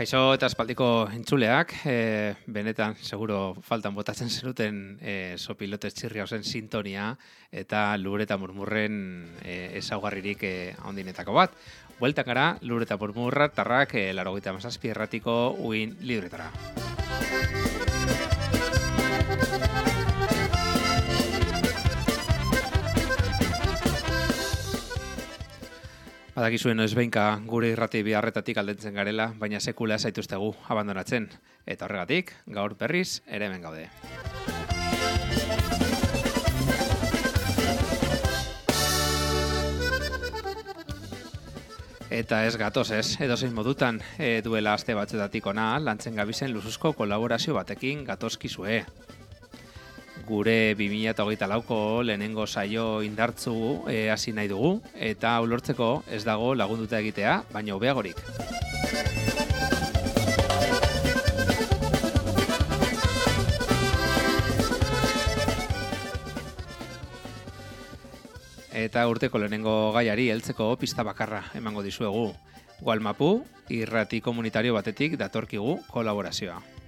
Kaixo eta espaldiko entzuleak, e, benetan, seguro, faltan botatzen zenuten e, sopilote txirria ozen sintonia eta lur eta murmurren e, ezaugarririk e, ondinetako bat. Bueltak gara, lur eta murmurra, tarrak, e, laro gita mazazpi erratiko uin libretara. Badakizuen noiz behinka gure irrati biharretatik aldentzen garela, baina sekula zaituztegu abandonatzen. Eta horregatik, gaur berriz, ere hemen gaude. Eta ez gatoz ez, edo zein modutan, e, duela aste batzetatik ona, lantzen gabizen luzuzko kolaborazio batekin gatozkizue gure 2008 lauko lehenengo saio indartzu e, hasi nahi dugu, eta ulortzeko ez dago lagunduta egitea, baina hobeagorik. Eta urteko lehenengo gaiari heltzeko pista bakarra emango dizuegu. Gualmapu, irrati komunitario batetik datorkigu kolaborazioa.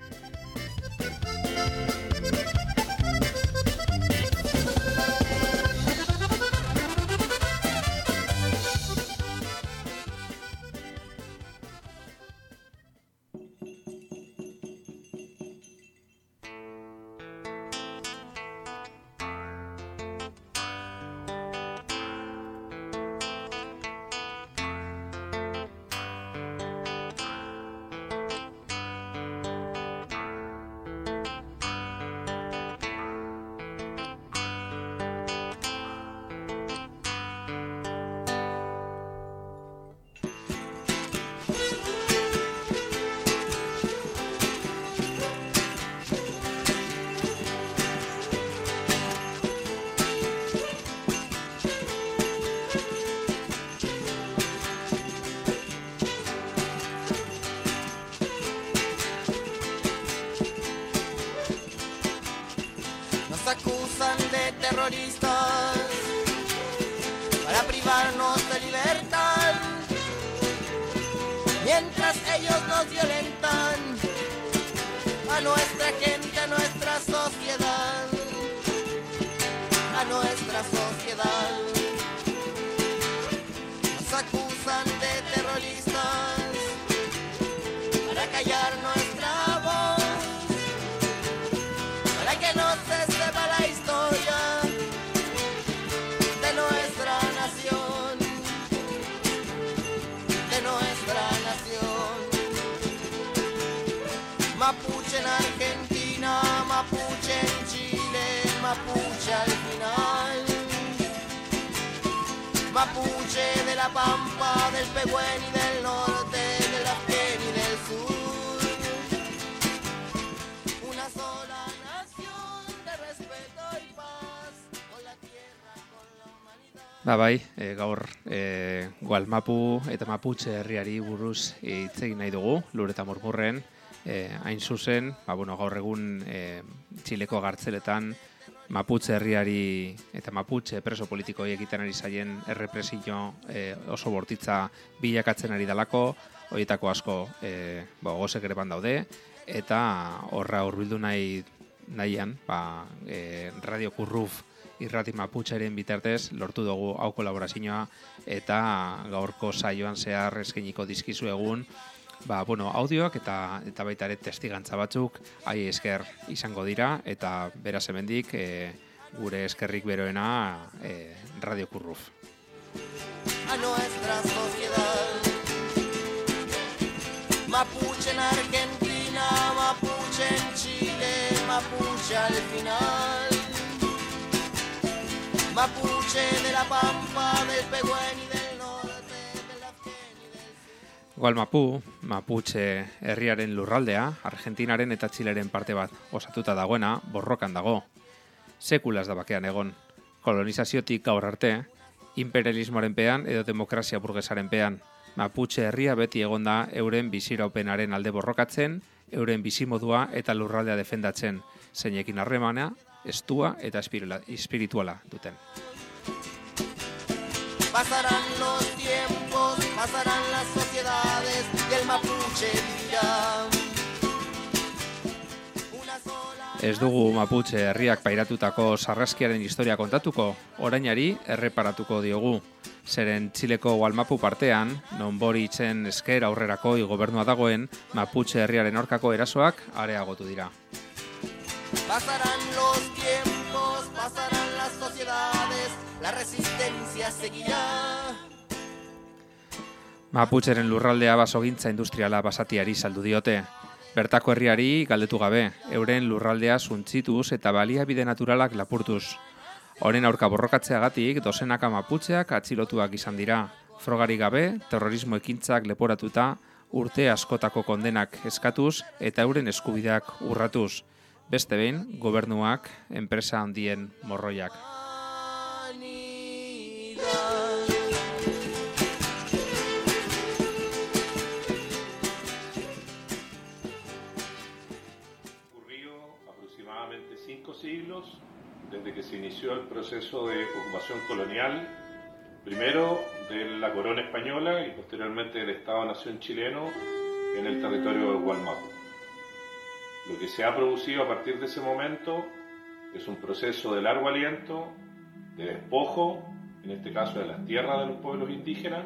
terroristas para privarnos de libertad, mientras ellos nos violan. sabe bueno y del norte, del y del sur. Una sola nación de respeto y paz, con la tierra, con la humanidad. Ba, bai, e, gaur e, Gualmapu eta Maputxe herriari buruz hitz egin nahi dugu, lur eta murmurren, e, hain zuzen, ba, bueno, gaur egun e, Txileko gartzeletan, Maputxe herriari eta Maputxe preso politiko egiten ari zaien errepresio e, oso bortitza bilakatzen ari dalako, horietako asko e, ba, gozek ere daude, eta horra urbildu nahi nahian, ba, e, Radio Kurruf irrati maputxaren bitartez lortu dugu hau kolaborazioa eta gaurko saioan zehar eskeniko dizkizu egun ba, bueno, audioak eta eta baita ere testigantza batzuk hai esker izango dira eta beraz hemendik e, gure eskerrik beroena e, Radio Kurruf. A nuestra Mapuche en Argentina, Mapuche en Chile, Mapuche al final Mapuche de la Pampa, del Pehuen y del... Gualmapu, Mapuche herriaren lurraldea, Argentinaren eta Txileren parte bat osatuta dagoena, borrokan dago. Sekulas da bakean egon. Kolonizaziotik gaur arte, imperialismoaren pean edo demokrazia burgesaren pean. Mapuche herria beti egonda euren biziraupenaren alde borrokatzen, euren bizimodua eta lurraldea defendatzen, zeinekin harremana estua eta espirituala duten. Pasarán los tiempos, pasarán las sociedades y el mapuche dirá. Ez dugu Maputxe herriak pairatutako sarraskiaren historia kontatuko, orainari erreparatuko diogu. Zeren Txileko Walmapu partean, non bori itzen esker aurrerako gobernua dagoen, Maputxe herriaren orkako erasoak areagotu dira. Pasarán los tiempos, pasarán las sociedades, la resistencia seguirá. Mapucheren lurraldea basogintza industriala basatiari saldu diote. Bertako herriari galdetu gabe, euren lurraldea suntzituz eta baliabide naturalak lapurtuz. Horen aurka borrokatzeagatik dozenaka maputzeak atxilotuak izan dira. Frogari gabe, terrorismo ekintzak leporatuta, urte askotako kondenak eskatuz eta euren eskubideak urratuz. Beste behin, gobernuak, enpresa handien morroiak. Desde que se inició el proceso de ocupación colonial, primero de la corona española y posteriormente del Estado-Nación chileno en el territorio de Gualmapu. Lo que se ha producido a partir de ese momento es un proceso de largo aliento, de despojo, en este caso de las tierras de los pueblos indígenas,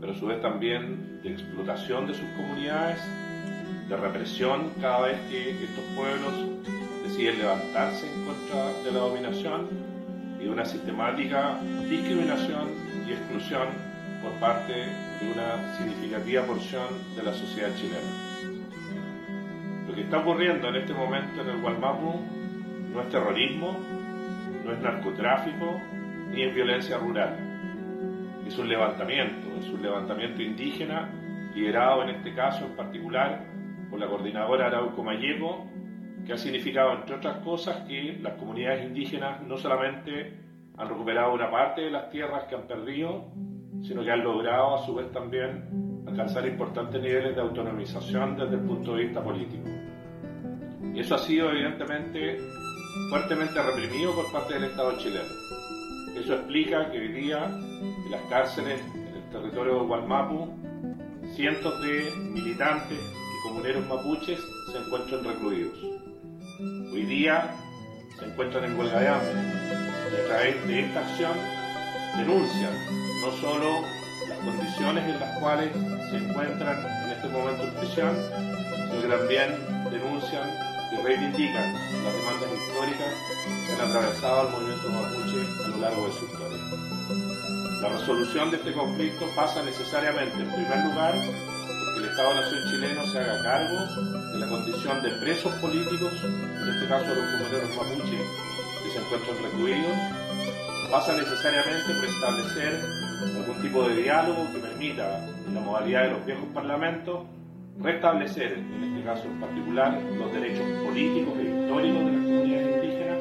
pero a su vez también de explotación de sus comunidades, de represión cada vez que estos pueblos deciden levantarse en contra de la dominación y de una sistemática discriminación y exclusión por parte de una significativa porción de la sociedad chilena. Lo que está ocurriendo en este momento en el Gualmapu no es terrorismo, no es narcotráfico, ni es violencia rural. Es un levantamiento, es un levantamiento indígena liderado en este caso en particular por la coordinadora Arauco Mayeco que ha significado, entre otras cosas, que las comunidades indígenas no solamente han recuperado una parte de las tierras que han perdido, sino que han logrado a su vez también alcanzar importantes niveles de autonomización desde el punto de vista político. Y eso ha sido evidentemente fuertemente reprimido por parte del Estado chileno. Eso explica que hoy día en las cárceles en el territorio de Gualmapu cientos de militantes y comuneros mapuches se encuentran recluidos hoy día se encuentran en huelga de hambre y a través de esta acción denuncian no solo las condiciones en las cuales se encuentran en este momento en prisión, sino que también denuncian y reivindican las demandas históricas que han atravesado al movimiento mapuche a lo largo de su historia. La resolución de este conflicto pasa necesariamente, en primer lugar, porque el Estado-Nación chileno se haga cargo de la condición de presos políticos, en este caso los comuneros mapuche, que se encuentran recluidos, pasa necesariamente por establecer algún tipo de diálogo que permita, en la modalidad de los viejos parlamentos, restablecer, en este caso en particular, los derechos políticos e históricos de las comunidades indígenas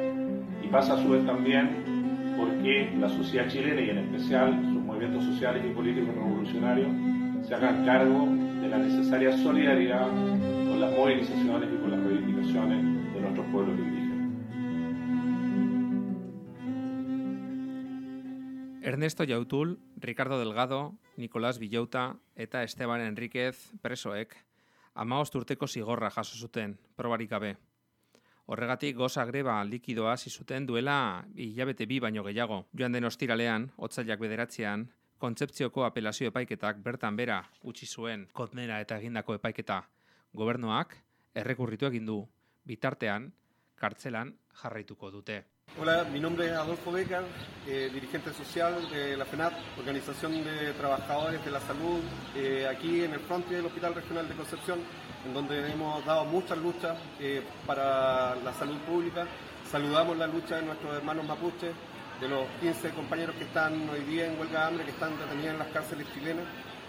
y pasa a su vez también porque la sociedad chilena y en especial sus movimientos sociales y políticos revolucionarios se hagan cargo de la necesaria solidaridad las movilizaciones y con las reivindicaciones de nuestros pueblos indígenas. Ernesto Yautul, Ricardo Delgado, Nicolás Villauta eta Esteban Enríquez presoek amaost urteko zigorra jaso zuten, probarik gabe. Horregatik goza greba likidoa zizuten duela hilabete bi baino gehiago. Joan den ostiralean, otzailak bederatzean, kontzeptzioko apelazio epaiketak bertan bera utzi zuen kotnera eta egindako epaiketa gobernuak errekurritu egin du bitartean kartzelan jarraituko dute. Hola, mi nombre es Adolfo Beca, eh, dirigente social de la FENAP, Organización de Trabajadores de la Salud, eh, aquí en el frente del Hospital Regional de Concepción, en donde hemos dado muchas luchas eh, para la salud pública. Saludamos la lucha de nuestros hermanos mapuches, de los 15 compañeros que están hoy día en huelga de hambre, que están detenidos en las cárceles chilenas.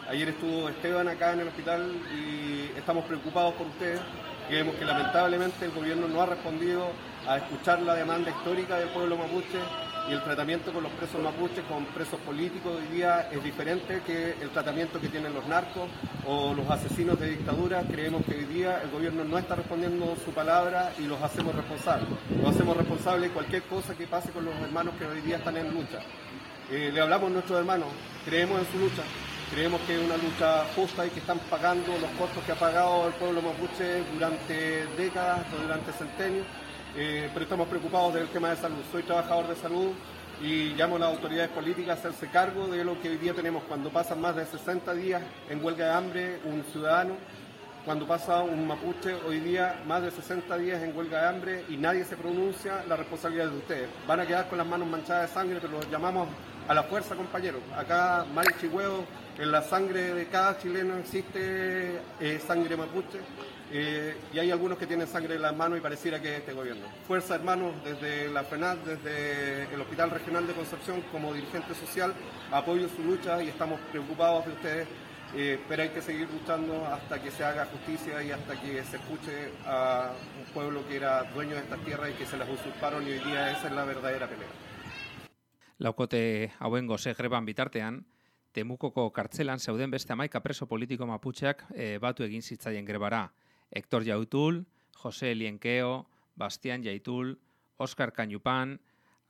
Ayer estuvo Esteban acá en el hospital y estamos preocupados por ustedes. Creemos que lamentablemente el gobierno no ha respondido a escuchar la demanda histórica del pueblo mapuche y el tratamiento con los presos mapuches, con presos políticos hoy día es diferente que el tratamiento que tienen los narcos o los asesinos de dictadura. Creemos que hoy día el gobierno no está respondiendo su palabra y los hacemos responsables. Los hacemos responsables de cualquier cosa que pase con los hermanos que hoy día están en lucha. Eh, le hablamos a nuestros hermanos, creemos en su lucha, Creemos que es una lucha justa y que están pagando los costos que ha pagado el pueblo mapuche durante décadas o durante centenios. Pero estamos preocupados del tema de salud. Soy trabajador de salud y llamo a las autoridades políticas a hacerse cargo de lo que hoy día tenemos cuando pasan más de 60 días en huelga de hambre un ciudadano, cuando pasa un mapuche hoy día más de 60 días en huelga de hambre y nadie se pronuncia, la responsabilidad es de ustedes. Van a quedar con las manos manchadas de sangre, pero los llamamos a la fuerza, compañeros. Acá, Chigüeo, en la sangre de cada chileno existe eh, sangre mapuche eh, y hay algunos que tienen sangre en las manos y pareciera que es este gobierno. Fuerza, hermanos, desde la FENAD, desde el Hospital Regional de Concepción, como dirigente social, apoyo su lucha y estamos preocupados de ustedes, eh, pero hay que seguir luchando hasta que se haga justicia y hasta que se escuche a un pueblo que era dueño de estas tierras y que se las usurparon y hoy día esa es la verdadera pelea. Laukote hauen goze greban bitartean, Temukoko kartzelan zeuden beste amaika preso politiko maputxeak e, batu egin zitzaien grebara. Héctor Yautul, José Lienqueo, Bastián Yaitul, Óscar Cañupán,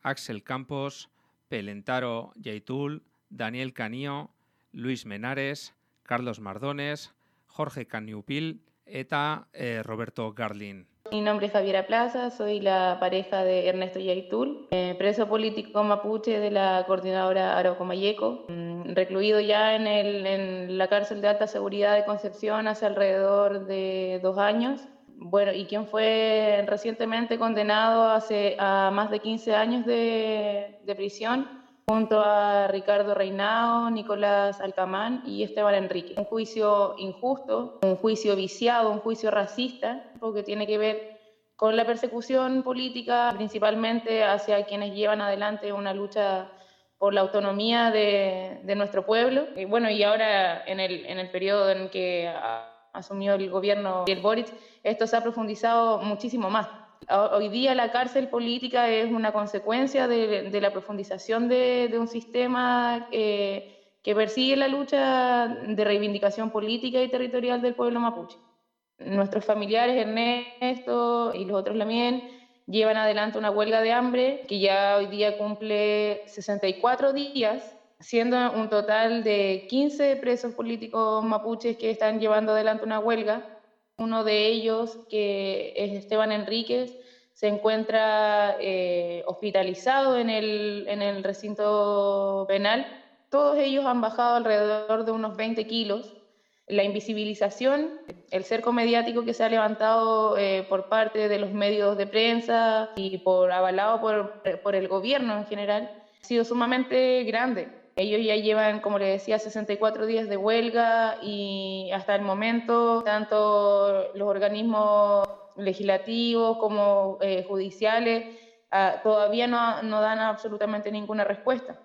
Axel Campos, Pelentaro Yaitul, Daniel Canío, Luis Menares, Carlos Mardones, Jorge Cañupil eta eh, Roberto Garlin. Mi nombre es Javiera Plaza, soy la pareja de Ernesto Yaitul, eh, preso político mapuche de la coordinadora Arauco Mayeco, mm, recluido ya en, el, en la cárcel de alta seguridad de Concepción hace alrededor de dos años. Bueno, y quien fue recientemente condenado hace, a más de 15 años de, de prisión junto a Ricardo Reinao, Nicolás Alcamán y Esteban Enrique. Un juicio injusto, un juicio viciado, un juicio racista, porque tiene que ver con la persecución política, principalmente hacia quienes llevan adelante una lucha por la autonomía de, nuestro pueblo. Y bueno, y ahora en el, en el periodo en que asumió el gobierno el Boric, esto se ha profundizado muchísimo más hoy día la cárcel política es una consecuencia de, la profundización de, un sistema eh, que persigue la lucha de reivindicación política y territorial del pueblo mapuche. Nuestros familiares, Ernesto y los otros también, llevan adelante una huelga de hambre que ya hoy día cumple 64 días, siendo un total de 15 presos políticos mapuches que están llevando adelante una huelga uno de ellos, que es Esteban Enríquez, se encuentra eh, hospitalizado en el, recinto penal. Todos ellos han bajado alrededor de unos 20 kilos. La invisibilización, el cerco mediático que se ha levantado eh, por parte de los medios de prensa y por avalado por el gobierno en general, ha sido sumamente grande. Ellos ya llevan, como le decía, 64 días de huelga y hasta el momento tanto los organismos legislativos como eh, judiciales ah, todavía no, no, dan absolutamente ninguna respuesta.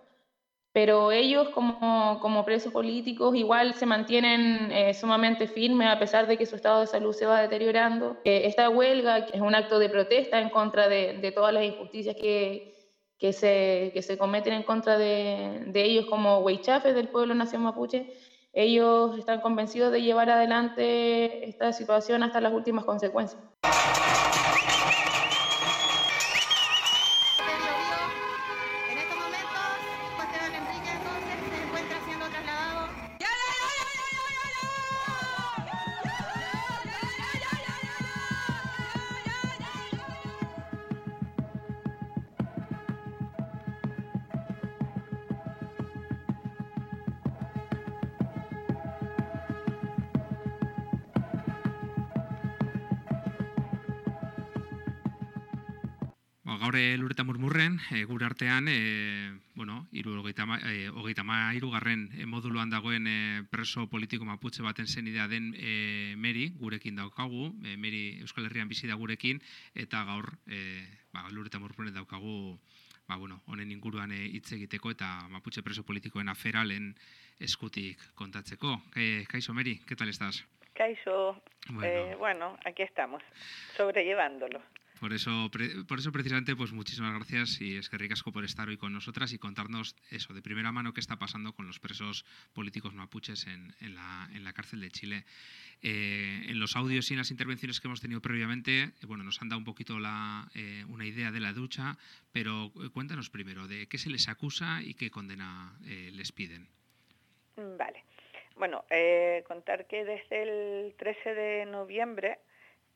Pero ellos como, como presos políticos igual se mantienen eh, sumamente firmes a pesar de que su estado de salud se va deteriorando. Eh, esta huelga es un acto de protesta en contra de, de todas las injusticias que, que se, que se cometen en contra de, de ellos como huichafes del pueblo nación mapuche, ellos están convencidos de llevar adelante esta situación hasta las últimas consecuencias. Preso politiko maputxe baten zen idea den e, Meri, gurekin daukagu, e, Meri Euskal Herrian bizi da gurekin, eta gaur e, ba, lureta murmurren daukagu ba, bueno, honen inguruan hitz egiteko eta maputxe preso politikoen aferalen eskutik kontatzeko. E, kaixo, Meri, ¿qué tal estás? Kaixo, bueno. Eh, bueno, aquí estamos, sobrellevándolo. Por eso, por eso precisamente, pues muchísimas gracias y es que ricasco por estar hoy con nosotras y contarnos eso de primera mano qué está pasando con los presos políticos mapuches en, la, en la, cárcel de Chile. Eh, en los audios y en las intervenciones que hemos tenido previamente, eh, bueno, nos han dado un poquito la, eh, una idea de la ducha, pero cuéntanos primero de qué se les acusa y qué condena les piden. Vale. Bueno, contar que desde el 13 de noviembre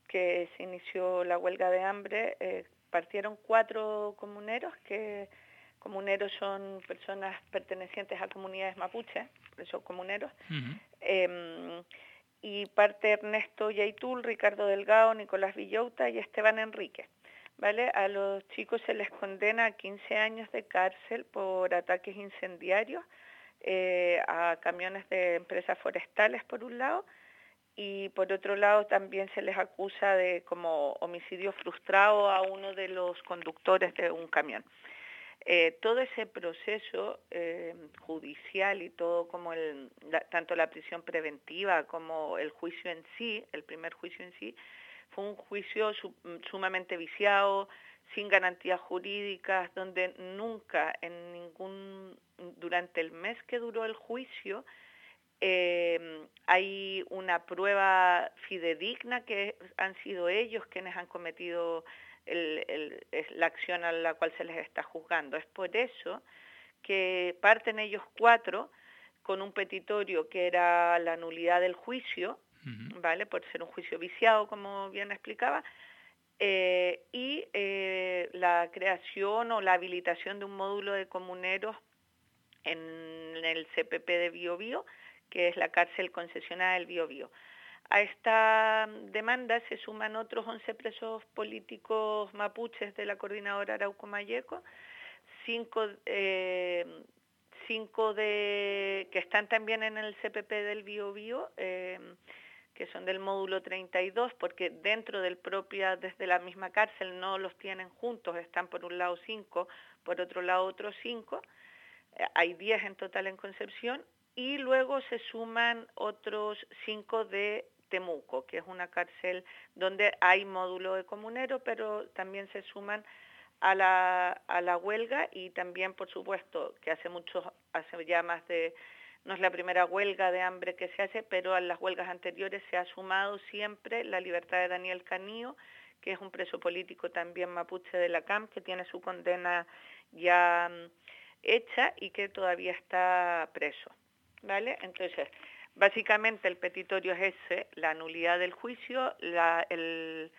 que se inició la huelga de hambre, eh, partieron cuatro comuneros, que comuneros son personas pertenecientes a comunidades mapuches, esos comuneros, em, y parte Ernesto Yaitul, Ricardo Delgado, Nicolás Villota y Esteban Enrique. ¿Vale? A los chicos se les condena a 15 años de cárcel por ataques incendiarios eh, a camiones de empresas forestales, por un lado, y por otro lado también se les acusa de como homicidio frustrado a uno de los conductores de un camión. Eh, todo ese proceso eh, judicial y todo como el, tanto la prisión preventiva como el juicio en sí, el primer juicio en sí, fue un juicio sumamente viciado, sin garantías jurídicas, donde nunca en ningún, durante el mes que duró el juicio, eh, hay una prueba fidedigna que han sido ellos quienes han cometido la acción a la cual se les está juzgando. Es por eso que parten ellos cuatro con un petitorio que era la nulidad del juicio, ¿vale? Por ser un juicio viciado, como bien explicaba, eh, y eh, la creación o la habilitación de un módulo de comuneros en el CPP de Biobío, que es la cárcel concesionada del Biobío. A esta demanda se suman otros 11 presos políticos mapuches de la coordinadora Arauco Mayeco, cinco, eh, que están también en el CPP del Biobío, eh, que son del módulo 32, porque dentro del propio, desde la misma cárcel, no los tienen juntos, están por un lado cinco, por otro lado otros cinco, eh, hay diez en total en Concepción, y luego se suman otros cinco de Temuco, que es una cárcel donde hay módulo de comunero, pero también se suman a la, a la huelga y también, por supuesto, que hace mucho, hace ya más de, no es la primera huelga de hambre que se hace, pero a las huelgas anteriores se ha sumado siempre la libertad de Daniel Canío, que es un preso político también mapuche de la CAM, que tiene su condena ya mm, hecha y que todavía está preso. ¿Vale? Entonces, básicamente el petitorio es ese, la nulidad del juicio, el,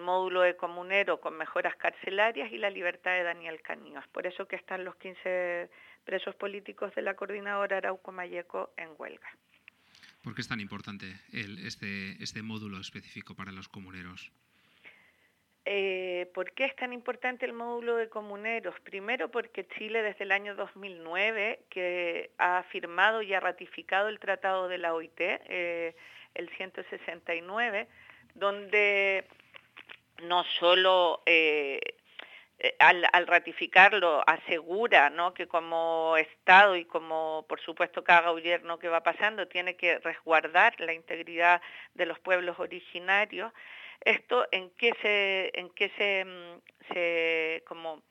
módulo de comunero con mejoras carcelarias y la libertad de Daniel Caníos. Por eso que están los 15 presos políticos de la coordinadora Arauco Mayeco en huelga. ¿Por qué es tan importante este, este módulo específico para los comuneros? Eh, ¿Por qué es tan importante el módulo de comuneros? Primero porque Chile desde el año 2009, que ha firmado y ha ratificado el Tratado de la OIT, eh, el 169, donde no solo eh, al, ratificarlo asegura ¿no? que como Estado y como por supuesto cada gobierno que va pasando tiene que resguardar la integridad de los pueblos originarios, esto en qué se, en qué se, mm, se, como,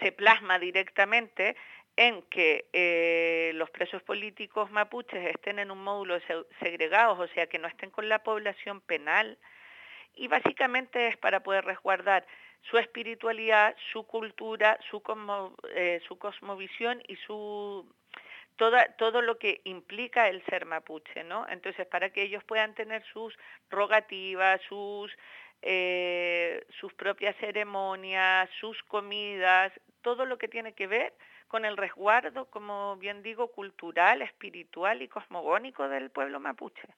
se plasma directamente en que eh, los presos políticos mapuches estén en un módulo segregados, o sea, que no estén con la población penal, y básicamente es para poder resguardar su espiritualidad, su cultura, su, eh, su cosmovisión y su todo lo que implica el ser mapuche, ¿no? Entonces, para que ellos puedan tener sus rogativas, sus, eh, sus propias ceremonias, sus comidas, todo lo que tiene que ver con el resguardo, como bien digo, cultural, espiritual y cosmogónico del pueblo mapuche.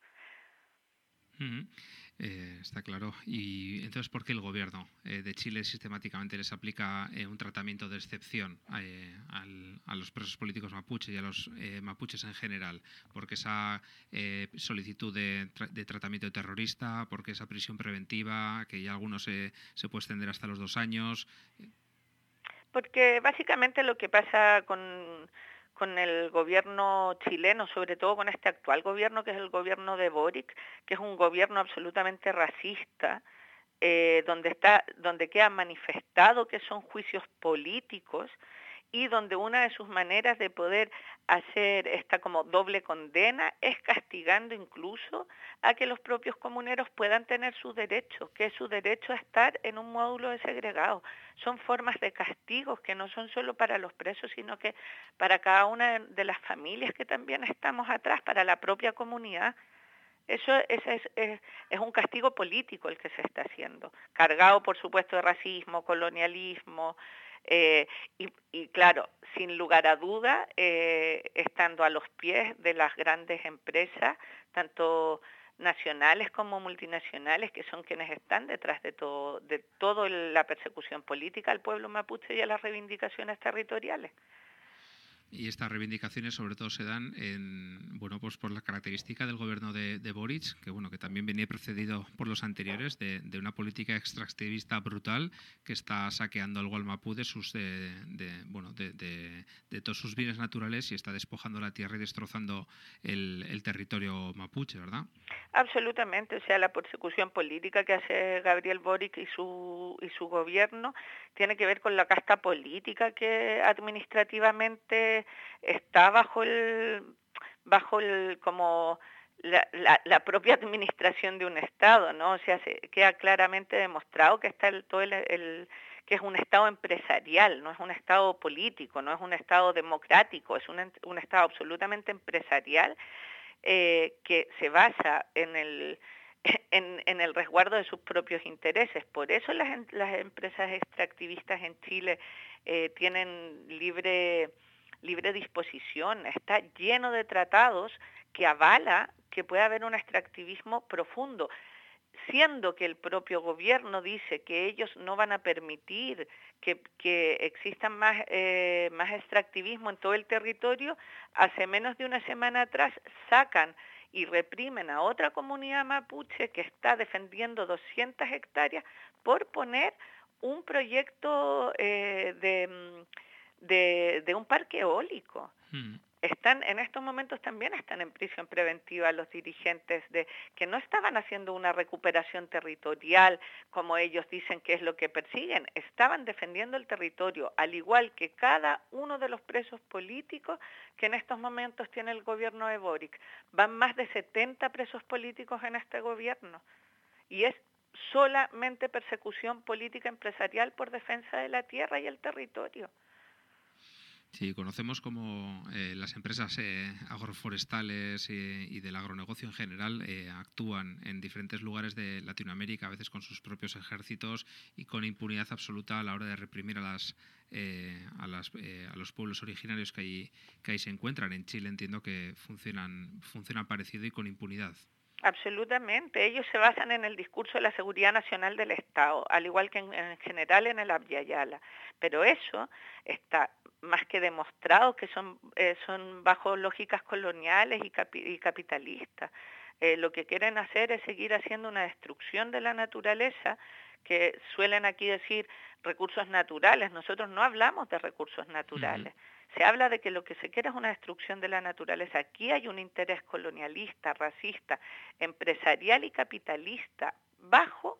Eh, está claro. Y entonces, ¿por qué el gobierno eh, de Chile sistemáticamente les aplica eh, un tratamiento de excepción a los presos políticos mapuches y a los mapuches en general? ¿Por qué esa solicitud de, tratamiento terrorista? ¿Por qué esa prisión preventiva? Que ya algunos se puede extender hasta los dos años. Porque básicamente lo que pasa con con el gobierno chileno, sobre todo con este actual gobierno que es el gobierno de Boric, que es un gobierno absolutamente racista, eh, donde está, donde queda manifestado que son juicios políticos y donde una de sus maneras de poder hacer esta como doble condena es castigando incluso a que los propios comuneros puedan tener sus derechos, que es su derecho a estar en un módulo de segregado. Son formas de castigos que no son solo para los presos, sino que para cada una de las familias que también estamos atrás, para la propia comunidad. Eso es, es, es, un castigo político el que se está haciendo, cargado por supuesto de racismo, colonialismo, eh, y, claro, sin lugar a duda, eh, estando a los pies de las grandes empresas, tanto nacionales como multinacionales, que son quienes están detrás de todo, de toda la persecución política al pueblo mapuche y a las reivindicaciones territoriales. Y estas reivindicaciones sobre todo se dan en, bueno, pues por la característica del gobierno de, de Boric, que bueno, que también venía precedido por los anteriores de, una política extractivista brutal que está saqueando el Gualmapú de sus de, bueno, de, todos sus bienes naturales y está despojando la tierra y destrozando el, el territorio mapuche, ¿verdad? Absolutamente, o sea, la persecución política que hace Gabriel Boric y su y su gobierno tiene que ver con la casta política que administrativamente está bajo el bajo el como la, la, propia administración de un estado, ¿no? O sea, se queda claramente demostrado que está el, todo el, que es un estado empresarial, no es un estado político, no es un estado democrático, es un, un estado absolutamente empresarial eh, que se basa en el en, el resguardo de sus propios intereses. Por eso las, las empresas extractivistas en Chile eh, tienen libre, libre disposición, está lleno de tratados que avala que puede haber un extractivismo profundo siendo que el propio gobierno dice que ellos no van a permitir que, que existan más, eh, más extractivismo en todo el territorio, hace menos de una semana atrás sacan y reprimen a otra comunidad mapuche que está defendiendo 200 hectáreas por poner un proyecto eh, de, mm, de, de, un parque eólico. Hmm. Están, en estos momentos también están en prisión preventiva los dirigentes de que no estaban haciendo una recuperación territorial como ellos dicen que es lo que persiguen, estaban defendiendo el territorio, al igual que cada uno de los presos políticos que en estos momentos tiene el gobierno de Boric. Van más de 70 presos políticos en este gobierno y es solamente persecución política empresarial por defensa de la tierra y el territorio. Sí, conocemos cómo eh, las empresas eh, agroforestales eh, y del agronegocio en general actúan en diferentes lugares de Latinoamérica, a veces con sus propios ejércitos y con impunidad absoluta a la hora de reprimir a las a, las, a los pueblos originarios que ahí, que ahí se encuentran. En Chile entiendo que funcionan, funcionan parecido y con impunidad. Absolutamente. Ellos se basan en el discurso de la seguridad nacional del Estado, al igual que en, general en el Abya Pero eso está más que demostrado que son, eh, son bajo lógicas coloniales y, y capitalistas. Eh, lo que quieren hacer es seguir haciendo una destrucción de la naturaleza, que suelen aquí decir recursos naturales. Nosotros no hablamos de recursos naturales. Se habla de que lo que se quiere es una destrucción de la naturaleza. Aquí hay un interés colonialista, racista, empresarial y capitalista bajo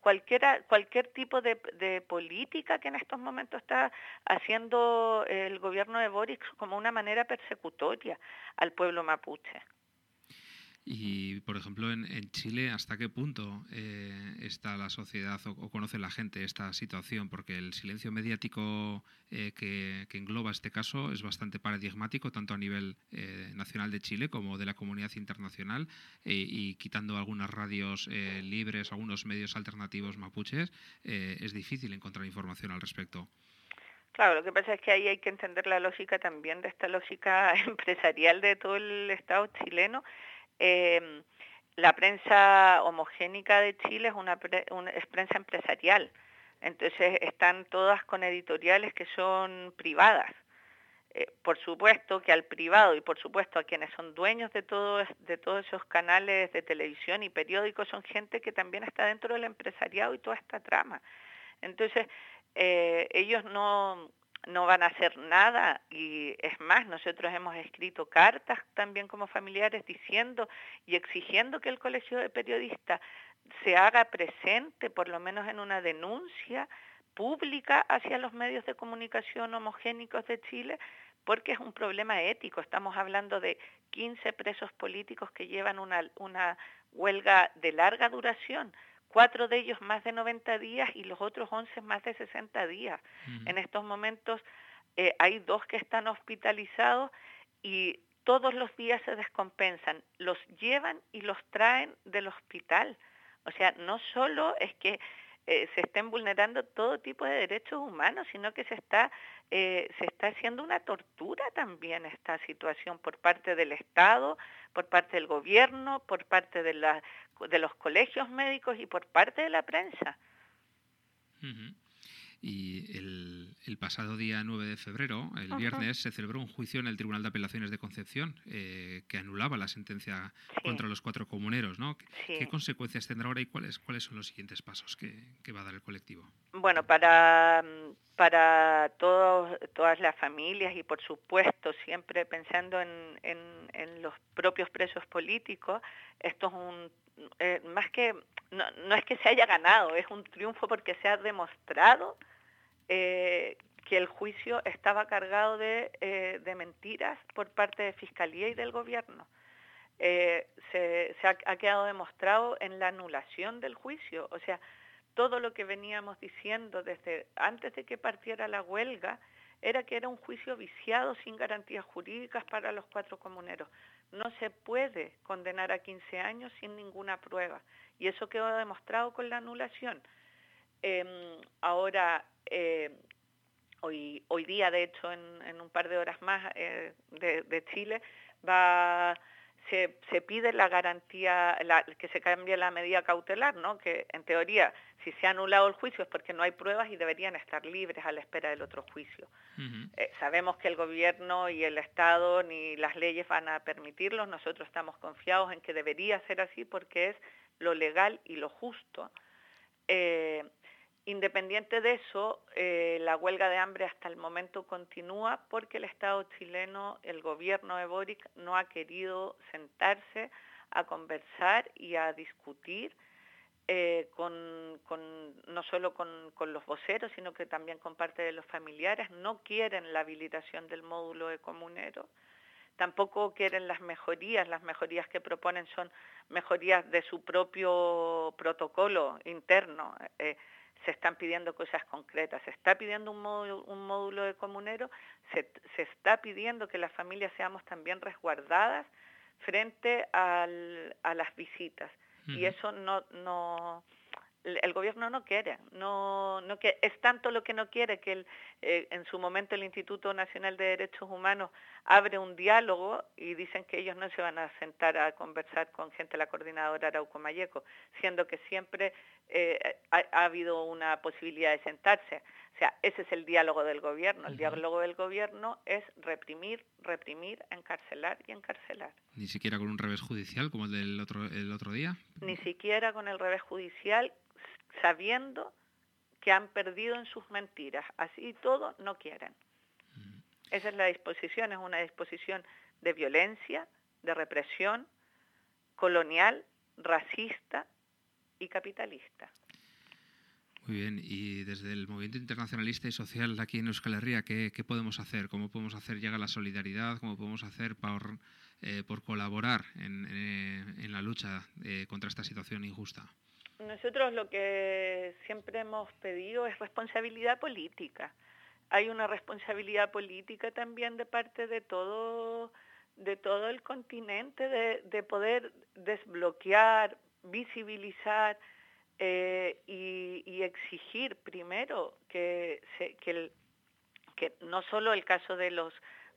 cualquiera, cualquier tipo de, de, política que en estos momentos está haciendo el gobierno de Boris como una manera persecutoria al pueblo mapuche. Y, por ejemplo, en, Chile, ¿hasta qué punto eh, está la sociedad o, conoce la gente esta situación? Porque el silencio mediático eh, que, engloba este caso es bastante paradigmático, tanto a nivel eh, nacional de Chile como de la comunidad internacional, y quitando algunas radios libres, algunos medios alternativos mapuches, es difícil encontrar información al respecto. Claro, lo que pasa es que ahí hay que entender la lógica también de esta lógica empresarial de todo el Estado chileno eh, la prensa homogénica de Chile es una, prensa empresarial, entonces están todas con editoriales que son privadas. Eh, por supuesto que al privado y por supuesto a quienes son dueños de, todo, de todos esos canales de televisión y periódicos son gente que también está dentro del empresariado y toda esta trama. Entonces, eh, ellos no, no van a hacer nada y es más, nosotros hemos escrito cartas también como familiares diciendo y exigiendo que el Colegio de Periodistas se haga presente, por lo menos en una denuncia pública hacia los medios de comunicación homogénicos de Chile, porque es un problema ético. Estamos hablando de 15 presos políticos que llevan una, una huelga de larga duración cuatro de ellos más de 90 días y los otros 11 más de 60 días. En estos momentos eh, hay dos que están hospitalizados y todos los días se descompensan, los llevan y los traen del hospital. O sea, no solo es que eh, se estén vulnerando todo tipo de derechos humanos, sino que se está, eh, se está haciendo una tortura también esta situación por parte del Estado, por parte del gobierno, por parte de, los colegios médicos y por parte de la prensa. Pasado día 9 de febrero, el viernes, se celebró un juicio en el Tribunal de Apelaciones de Concepción eh, que anulaba la sentencia contra los cuatro comuneros. ¿no? ¿Qué, consecuencias tendrá ahora y cuáles, cuáles son los siguientes pasos que, va a dar el colectivo? Bueno, para, para todos, todas las familias y por supuesto siempre pensando en, en, los propios presos políticos, esto es un eh, más que no, no, es que se haya ganado, es un triunfo porque se ha demostrado eh, que el juicio estaba cargado de, eh, de, mentiras por parte de Fiscalía y del Gobierno. Eh, se, se ha, quedado demostrado en la anulación del juicio. O sea, todo lo que veníamos diciendo desde antes de que partiera la huelga era que era un juicio viciado sin garantías jurídicas para los cuatro comuneros. No se puede condenar a 15 años sin ninguna prueba. Y eso quedó demostrado con la anulación. Em, ahora, eh, hoy, hoy día, de hecho, en, un par de horas más eh, de, Chile, va se, se, pide la garantía, que se cambie la medida cautelar, ¿no? que en teoría, si se ha anulado el juicio es porque no hay pruebas y deberían estar libres a la espera del otro juicio. Eh, sabemos que el gobierno y el Estado ni las leyes van a permitirlo, nosotros estamos confiados en que debería ser así porque es lo legal y lo justo. Independiente de eso, eh, la huelga de hambre hasta el momento continúa porque el Estado chileno, el gobierno de Boric, no ha querido sentarse a conversar y a discutir eh, con, no solo con, los voceros, sino que también con parte de los familiares. No quieren la habilitación del módulo de comunero, tampoco quieren las mejorías. Las mejorías que proponen son mejorías de su propio protocolo interno. Eh, se están pidiendo cosas concretas, se está pidiendo un módulo, un módulo de comunero, se, se, está pidiendo que las familias seamos también resguardadas frente al, a las visitas. Y eso no, no, el gobierno no quiere, no, no que es tanto lo que no quiere que el, eh, en su momento el Instituto Nacional de Derechos Humanos abre un diálogo y dicen que ellos no se van a sentar a conversar con gente de la coordinadora Arauco Mayeco, siendo que siempre eh, ha, habido una posibilidad de sentarse. O sea, ese es el diálogo del gobierno. El diálogo del gobierno es reprimir, reprimir, encarcelar y encarcelar. Ni siquiera con un revés judicial como el del otro, el otro día. Ni siquiera con el revés judicial sabiendo que han perdido en sus mentiras. Así todo no quieren. Esa es la disposición, es una disposición de violencia, de represión, colonial, racista y capitalista. Muy bien, y desde el movimiento internacionalista y social aquí en Euskal Herria, ¿qué, podemos hacer? ¿Cómo podemos hacer llegar la solidaridad? ¿Cómo podemos hacer por, eh, por colaborar en, eh, en la lucha eh, contra esta situación injusta? Nosotros lo que siempre hemos pedido es responsabilidad política. Hay una responsabilidad política también de parte de todo, de todo el continente de, de poder desbloquear, visibilizar eh, y, y, exigir primero que, se, que, el, que no solo el caso de los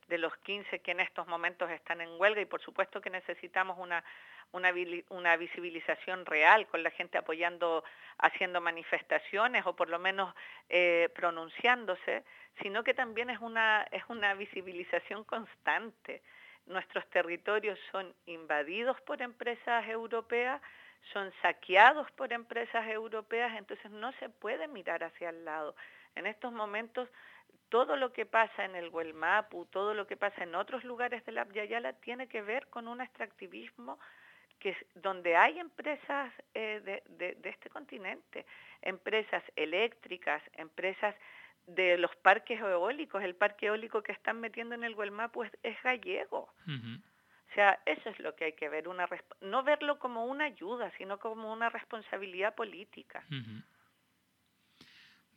de los 15 que en estos momentos están en huelga y por supuesto que necesitamos una una, una visibilización real, con la gente apoyando, haciendo manifestaciones o por lo menos eh, pronunciándose, sino que también es una, es una visibilización constante. Nuestros territorios son invadidos por empresas europeas, son saqueados por empresas europeas, entonces no se puede mirar hacia el lado. En estos momentos todo lo que pasa en el Huelmapu, todo lo que pasa en otros lugares de la Yayala tiene que ver con un extractivismo que donde hay empresas eh, de, de, este continente, empresas eléctricas, empresas de los parques eólicos, el parque eólico que están metiendo en el Guelmapu es, es gallego. O sea, eso es lo que hay que ver, una no verlo como una ayuda, sino como una responsabilidad política.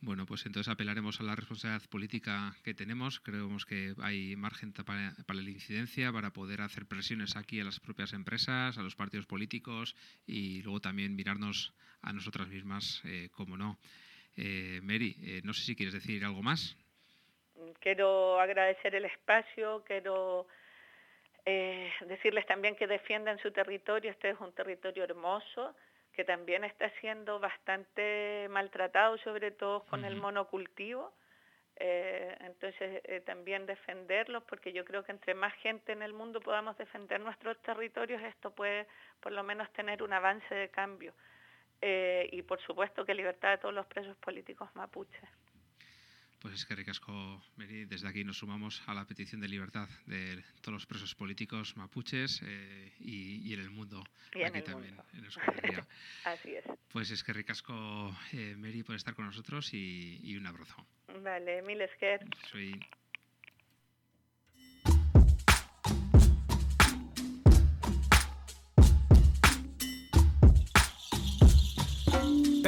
Bueno, pues entonces apelaremos a la responsabilidad política que tenemos. Creemos que hay margen para, la incidencia, para poder hacer presiones aquí a las propias empresas, a los partidos políticos y luego también mirarnos a nosotras mismas, eh, como no. Eh, Mary, eh, no sé si quieres decir algo más. Quiero agradecer el espacio, quiero decirles también que defiendan su territorio. Este es un territorio hermoso que también está siendo bastante maltratado, sobre todo con el monocultivo. Eh, entonces, eh, también defenderlos, porque yo creo que entre más gente en el mundo podamos defender nuestros territorios, esto puede por lo menos tener un avance de cambio. Eh, y por supuesto que libertad de todos los presos políticos mapuches. Pues es que ricasco, Meri. Desde aquí nos sumamos a la petición de libertad de todos los presos políticos mapuches eh, y, en el mundo. aquí también, en Euskal Así es. Pues es que ricasco, eh, Meri, por estar con nosotros y, y un abrazo. Vale, mil esker. Soy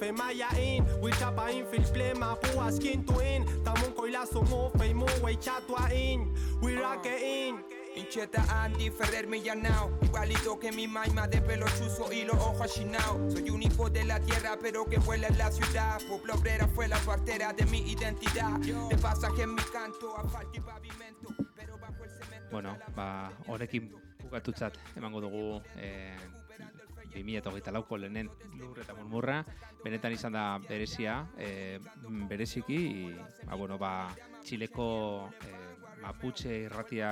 fe maya in we tapa in fil plema pu askin tu in. Tamun koila sungu fe we chatua in. Rock in. Incheta Andy Ferrer Millanao Igualito que mi maima de pelo chuzo y los ojos achinados Soy un hijo de la tierra pero que vuela en la ciudad. Pueblo obrera fue la partera de mi identidad. De pasaje en mi canto, asfalto y pavimento Pero bajo el cemento Bueno, ba, honekin bukatutzat emango dugu eh, 2008 lauko lehenen lur eta murmurra, benetan izan da berezia, e, bereziki, ba, bueno, ba, Txileko e, Mapuche irratia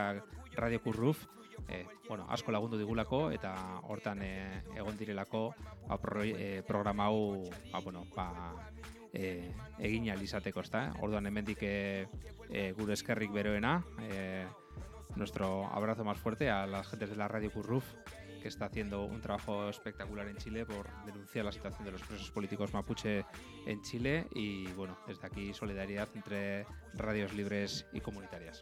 Radio Kurruf, e, bueno, asko lagundu digulako eta hortan e, egon direlako ba, pro, e, programa hau ba, bueno, ba, e, egin alizateko, ezta? Orduan hemendik e, e, gure eskerrik beroena, e, nuestro abrazo más fuerte a las gentes de la Radio Curruf que está haciendo un trabajo espectacular en Chile por denunciar la situación de los presos políticos mapuche en Chile y bueno, desde aquí solidaridad entre radios libres y comunitarias.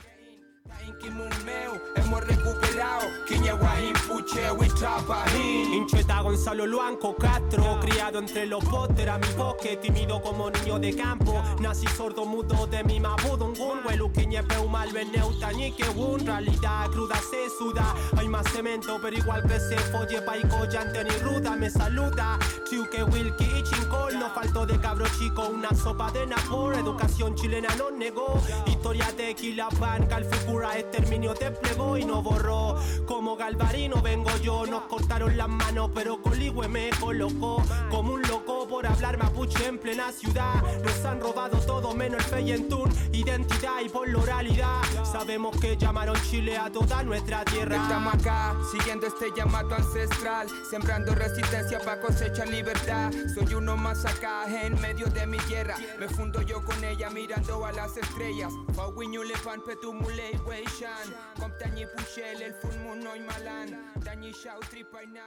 Hemos recuperado Incheta Gonzalo Luanco Castro Criado entre los botes a mi bosque Tímido como niño de campo. Nací sordo mudo de mi mabudo Un huelu quiñe peu mal veneuta ni que un Realidad cruda se suda Hay más cemento pero igual que se folle Paico llante ni ruda me saluda. Chiuque Wilkie y Chincol No faltó de cabro chico una sopa de napor Educación chilena no negó Historia de Quilapan Calfucur exterminio te plegó y no borró. Como Galvarino vengo yo, nos cortaron las manos, pero Coligüe me colocó como un loco por hablar mapuche en plena ciudad. Nos han robado todo menos el feyentún, identidad y por oralidad. Sabemos que llamaron Chile a toda nuestra tierra. Estamos acá, siguiendo este llamado ancestral, sembrando resistencia para cosechar libertad. Soy uno más acá en medio de mi tierra. Me fundo yo con ella mirando a las estrellas. pan petumule situation. Kom tanje pou chel, el foun moun oy malan. Tanje chaw trip ay na